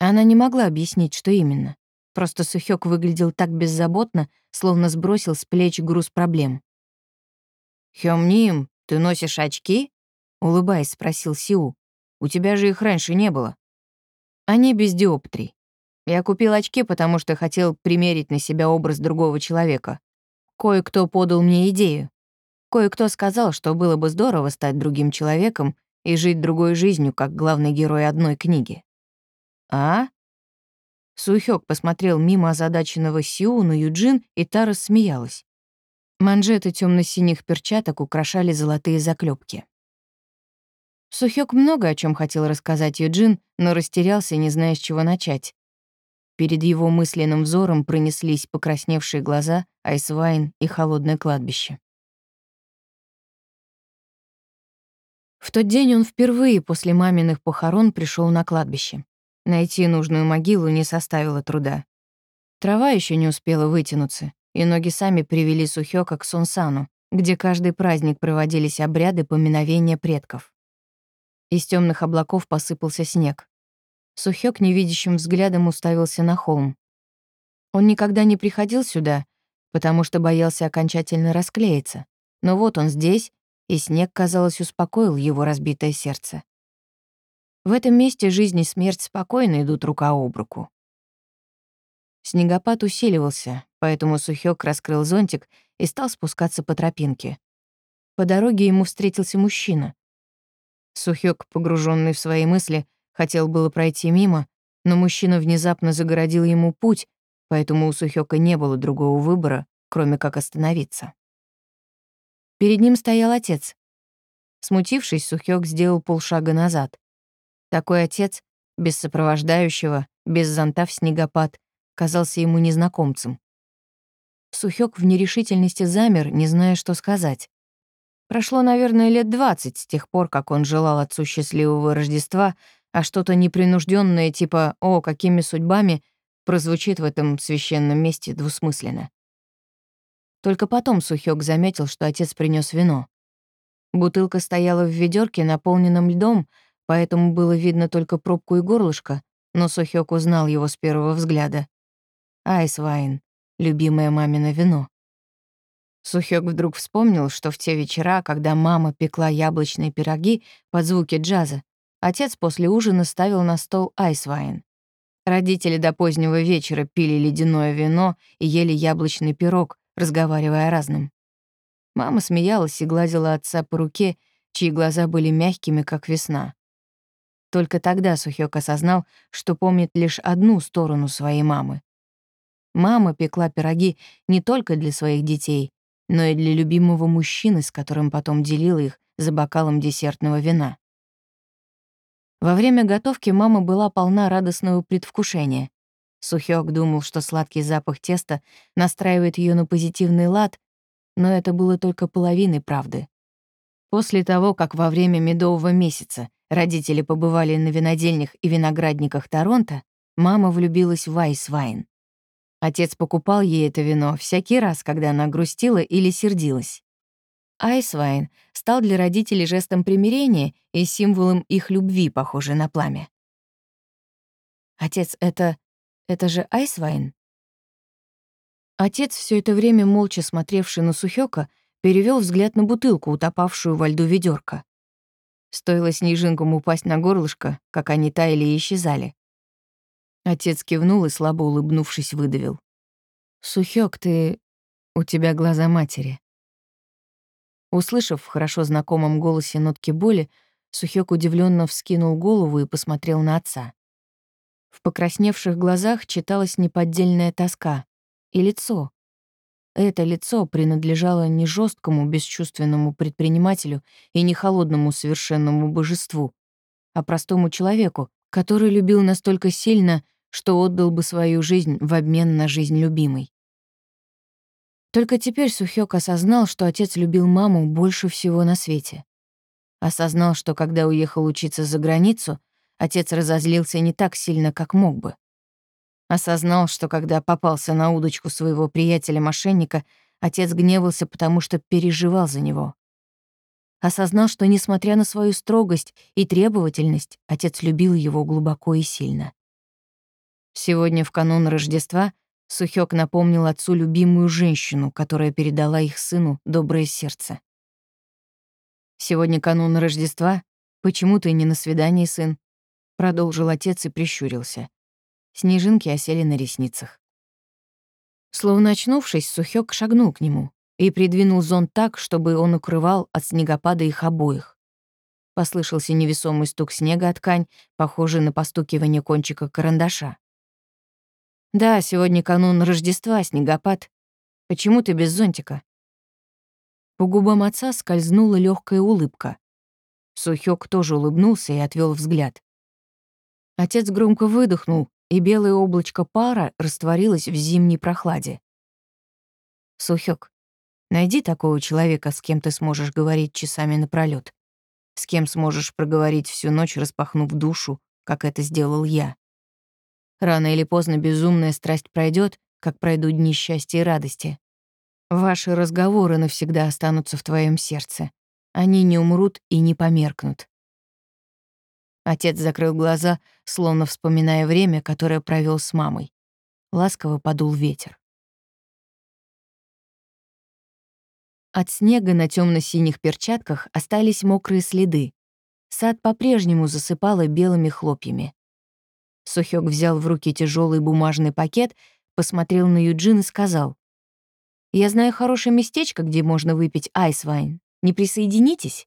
Speaker 1: Она не могла объяснить, что именно. Просто Сухёк выглядел так беззаботно, словно сбросил с плеч груз проблем. «Хёмним, ты носишь очки?» — улыбаясь, спросил Сиу. «У тебя же их раньше не было». «Они без диоптрий. Я купил очки, потому что хотел примерить на себя образ другого человека. Кое-кто подал мне идею. Кое-кто сказал, что было бы здорово стать другим человеком и жить другой жизнью, как главный герой одной книги. А? Сухёк посмотрел мимо озадаченного Сиу на Юджин, и та рассмеялась. Манжеты темно синих перчаток украшали золотые заклепки. Сухёк много о чем хотел рассказать Юджин, но растерялся, не зная, с чего начать. Перед его мысленным взором пронеслись покрасневшие глаза, Айсвайн и холодное кладбище. В тот день он впервые после маминых похорон пришел на кладбище. Найти нужную могилу не составило труда. Трава еще не успела вытянуться, и ноги сами привели Сухёка к Сонсану, где каждый праздник проводились обряды поминовения предков. Из темных облаков посыпался снег. Сухёк невидящим взглядом уставился на холм. Он никогда не приходил сюда, потому что боялся окончательно расклеиться. Но вот он здесь, и снег, казалось, успокоил его разбитое сердце. В этом месте жизнь и смерть спокойно идут рука об руку. Снегопад усиливался, поэтому Сухёк раскрыл зонтик и стал спускаться по тропинке. По дороге ему встретился мужчина. Сухёк, погруженный в свои мысли, хотел было пройти мимо, но мужчина внезапно загородил ему путь, поэтому у Сухёка не было другого выбора, кроме как остановиться. Перед ним стоял отец. Смутившись, Сухёк сделал полшага назад. Такой отец, без сопровождающего, без зонта в снегопад, казался ему незнакомцем. Сухёк в нерешительности замер, не зная, что сказать. Прошло, наверное, лет двадцать с тех пор, как он желал отцу счастливого Рождества, а что-то непринужденное типа «О, какими судьбами» прозвучит в этом священном месте двусмысленно. Только потом Сухёк заметил, что отец принес вино. Бутылка стояла в ведерке, наполненном льдом, поэтому было видно только пробку и горлышко, но Сухёк узнал его с первого взгляда. Айсвайн, любимое мамино вино. Сухёк вдруг вспомнил, что в те вечера, когда мама пекла яблочные пироги под звуки джаза, отец после ужина ставил на стол айсвайн. Родители до позднего вечера пили ледяное вино и ели яблочный пирог, разговаривая о разном. Мама смеялась и гладила отца по руке, чьи глаза были мягкими, как весна. Только тогда Сухёк осознал, что помнит лишь одну сторону своей мамы. Мама пекла пироги не только для своих детей, но и для любимого мужчины, с которым потом делила их за бокалом десертного вина. Во время готовки мама была полна радостного предвкушения. Сухёк думал, что сладкий запах теста настраивает ее на позитивный лад, но это было только половиной правды. После того, как во время медового месяца родители побывали на винодельнях и виноградниках Торонто, мама влюбилась в Айсвайн. Отец покупал ей это вино всякий раз, когда она грустила или сердилась. Айсвайн стал для родителей жестом примирения и символом их любви, похожей на пламя. «Отец, это... это же Айсвайн?» Отец, все это время молча смотревший на Сухёка, перевел взгляд на бутылку, утопавшую во льду ведерка. Стоило снежинкам упасть на горлышко, как они таяли и исчезали. Отец кивнул и, слабо улыбнувшись, выдавил. «Сухёк, ты... у тебя глаза матери». Услышав в хорошо знакомом голосе нотки боли, Сухёк удивленно вскинул голову и посмотрел на отца. В покрасневших глазах читалась неподдельная тоска и лицо. Это лицо принадлежало не жесткому, бесчувственному предпринимателю и не холодному совершенному божеству, а простому человеку, который любил настолько сильно, что отдал бы свою жизнь в обмен на жизнь любимой. Только теперь Сухёк осознал, что отец любил маму больше всего на свете. Осознал, что когда уехал учиться за границу, отец разозлился не так сильно, как мог бы. Осознал, что когда попался на удочку своего приятеля-мошенника, отец гневался, потому что переживал за него осознал, что, несмотря на свою строгость и требовательность, отец любил его глубоко и сильно. Сегодня, в канун Рождества, Сухёк напомнил отцу любимую женщину, которая передала их сыну доброе сердце. «Сегодня канун Рождества. Почему ты не на свидании, сын?» Продолжил отец и прищурился. Снежинки осели на ресницах. Словно очнувшись, Сухёк шагнул к нему и придвинул зонт так, чтобы он укрывал от снегопада их обоих. Послышался невесомый стук снега о ткань, похожий на постукивание кончика карандаша. «Да, сегодня канун Рождества, снегопад. Почему ты без зонтика?» По губам отца скользнула легкая улыбка. Сухёк тоже улыбнулся и отвел взгляд. Отец громко выдохнул, и белое облачко пара растворилось в зимней прохладе. «Сухёк, Найди такого человека, с кем ты сможешь говорить часами напролёт, с кем сможешь проговорить всю ночь, распахнув душу, как это сделал я. Рано или поздно безумная страсть пройдет, как пройдут дни счастья и радости. Ваши разговоры навсегда останутся в твоем сердце. Они не умрут и не померкнут. Отец закрыл глаза, словно вспоминая время, которое провел с мамой. Ласково подул ветер. От снега на темно-синих перчатках остались мокрые следы. Сад по-прежнему засыпало белыми хлопьями. Сухёк взял в руки тяжелый бумажный пакет, посмотрел на Юджин и сказал. «Я знаю хорошее местечко, где можно выпить айсвайн. Не присоединитесь?»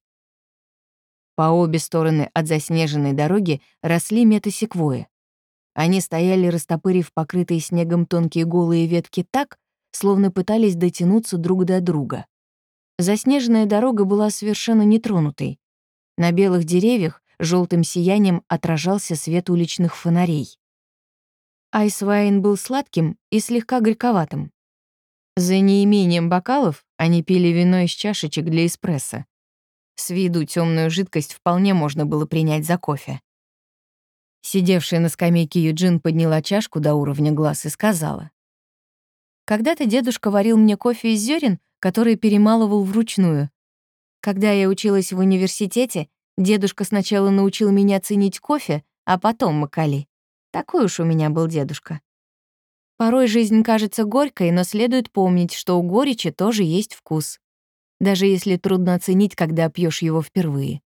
Speaker 1: По обе стороны от заснеженной дороги росли метасеквои. Они стояли, растопырив покрытые снегом тонкие голые ветки так, словно пытались дотянуться друг до друга. Заснеженная дорога была совершенно нетронутой. На белых деревьях желтым сиянием отражался свет уличных фонарей. Айсвайн был сладким и слегка горьковатым. За неимением бокалов они пили вино из чашечек для эспрессо. С виду темную жидкость вполне можно было принять за кофе. Сидевшая на скамейке Юджин подняла чашку до уровня глаз и сказала. «Когда-то дедушка варил мне кофе из зерен, которые перемалывал вручную. Когда я училась в университете, дедушка сначала научил меня ценить кофе, а потом макали. Такой уж у меня был дедушка. Порой жизнь кажется горькой, но следует помнить, что у горечи тоже есть вкус. Даже если трудно оценить, когда пьешь его впервые.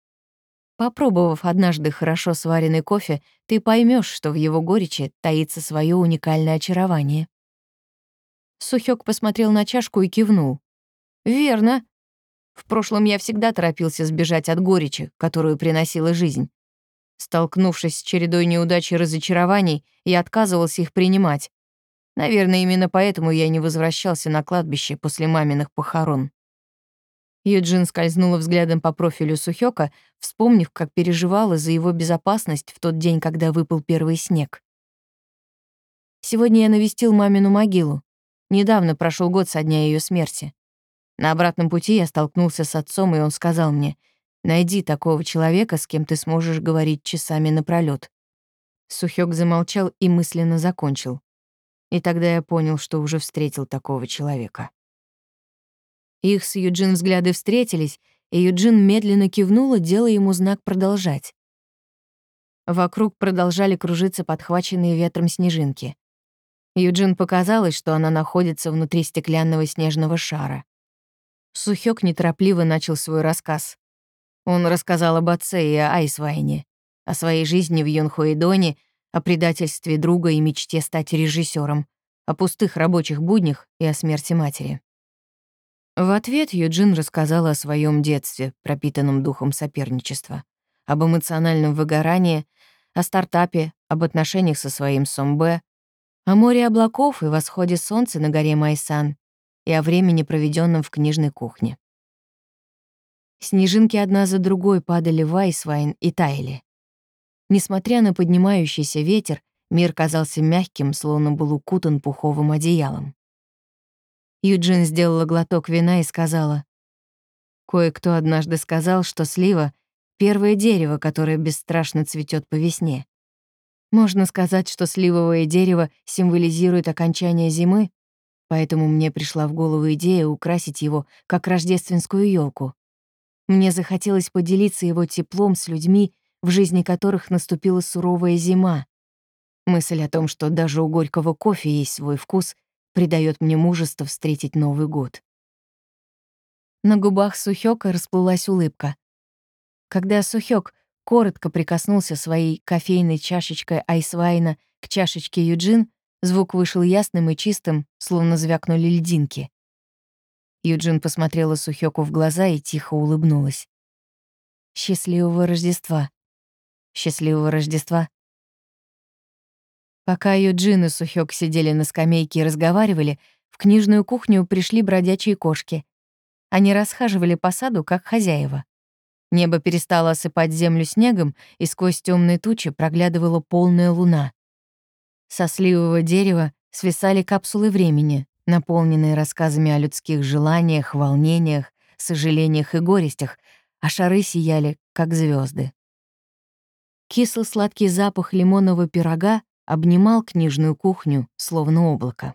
Speaker 1: Попробовав однажды хорошо сваренный кофе, ты поймешь, что в его горечи таится свое уникальное очарование. Сухёк посмотрел на чашку и кивнул. «Верно. В прошлом я всегда торопился сбежать от горечи, которую приносила жизнь. Столкнувшись с чередой неудач и разочарований, я отказывался их принимать. Наверное, именно поэтому я не возвращался на кладбище после маминых похорон. Юджин скользнула взглядом по профилю Сухёка, вспомнив, как переживала за его безопасность в тот день, когда выпал первый снег. Сегодня я навестил мамину могилу. Недавно прошел год со дня ее смерти. На обратном пути я столкнулся с отцом, и он сказал мне, «Найди такого человека, с кем ты сможешь говорить часами напролёт». Сухёк замолчал и мысленно закончил. И тогда я понял, что уже встретил такого человека. Их с Юджин взгляды встретились, и Юджин медленно кивнула, делая ему знак продолжать. Вокруг продолжали кружиться подхваченные ветром снежинки. Юджин показалось, что она находится внутри стеклянного снежного шара. Сухёк неторопливо начал свой рассказ. Он рассказал об отце и о Айсвайне, о своей жизни в Йонхуэдоне, о предательстве друга и мечте стать режиссером, о пустых рабочих буднях и о смерти матери. В ответ Юджин рассказала о своем детстве, пропитанном духом соперничества, об эмоциональном выгорании, о стартапе, об отношениях со своим Сомбе, о море облаков и восходе солнца на горе Майсан и о времени, проведенном в книжной кухне. Снежинки одна за другой падали в Айсвайн и таяли. Несмотря на поднимающийся ветер, мир казался мягким, словно был укутан пуховым одеялом. Юджин сделала глоток вина и сказала. Кое-кто однажды сказал, что слива — первое дерево, которое бесстрашно цветет по весне. Можно сказать, что сливовое дерево символизирует окончание зимы, поэтому мне пришла в голову идея украсить его как рождественскую елку. Мне захотелось поделиться его теплом с людьми, в жизни которых наступила суровая зима. Мысль о том, что даже у горького кофе есть свой вкус, придает мне мужество встретить Новый год. На губах Сухёка расплылась улыбка. Когда Сухёк коротко прикоснулся своей кофейной чашечкой айсвайна к чашечке Юджин, звук вышел ясным и чистым, словно звякнули льдинки. Юджин посмотрела Сухёку в глаза и тихо улыбнулась. «Счастливого Рождества! Счастливого Рождества!» Пока Юджин и Сухёк сидели на скамейке и разговаривали, в книжную кухню пришли бродячие кошки. Они расхаживали по саду, как хозяева. Небо перестало осыпать землю снегом, и сквозь темные тучи проглядывала полная луна. Со сливового дерева свисали капсулы времени, наполненные рассказами о людских желаниях, волнениях, сожалениях и горестях, а шары сияли, как звезды. Кисло-сладкий запах лимонного пирога обнимал книжную кухню, словно облако.